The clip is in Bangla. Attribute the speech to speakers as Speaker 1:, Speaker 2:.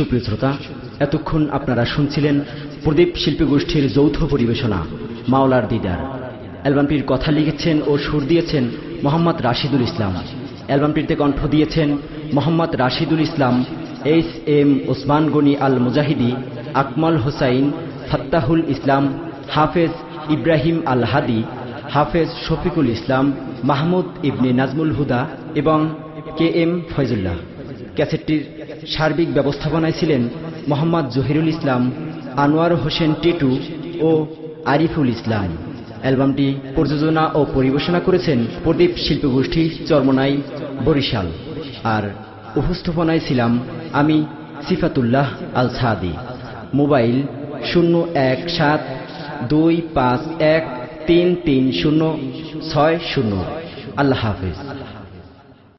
Speaker 1: সুপ্রিয় শ্রোতা, এতক্ষণ আপনারা শুনছিলেন প্রদীপ শিল্পী গোষ্ঠীর যৌথ পরিবেশনা, মাওলার দিদার। অ্যালবামটির কথা লিখেছেন ও সুর দিয়েছেন মোহাম্মদ রাশিদুল ইসলাম। অ্যালবামটিতে কণ্ঠ দিয়েছেন মোহাম্মদ রাশিদুল ইসলাম, এইচ এম ওসমান গনি আল মুজাহিদি আকমল হোসাইন, ফাত্তাহুল ইসলাম, হাফেজ ইব্রাহিম আল হাদি হাফেজ শফিকুল ইসলাম, মাহমুদ ইবনে নাজমুল হুদা এবং কে এম ফয়জুল্লাহ। ক্যাসেটটির সার্বিক ব্যবস্থাপনায় ছিলেন মোহাম্মদ জহিরুল ইসলাম, আনোয়ার হোসেন টিটু ও আরিফুল ইসলাম। অ্যালবামটি প্রযোজনা ও পরিবেশনা করেছেন প্রদীপ শিল্পগোষ্ঠী চর্মনাই, বরিশাল। আর উপস্থাপনায় ছিলাম আমি সিফাতুল্লাহ আল সাদি মোবাইল শূন্য এক সাত দুই পাঁচ এক তিন তিন শূন্য ছয় শূন্য। আল্লাহ হাফিজ।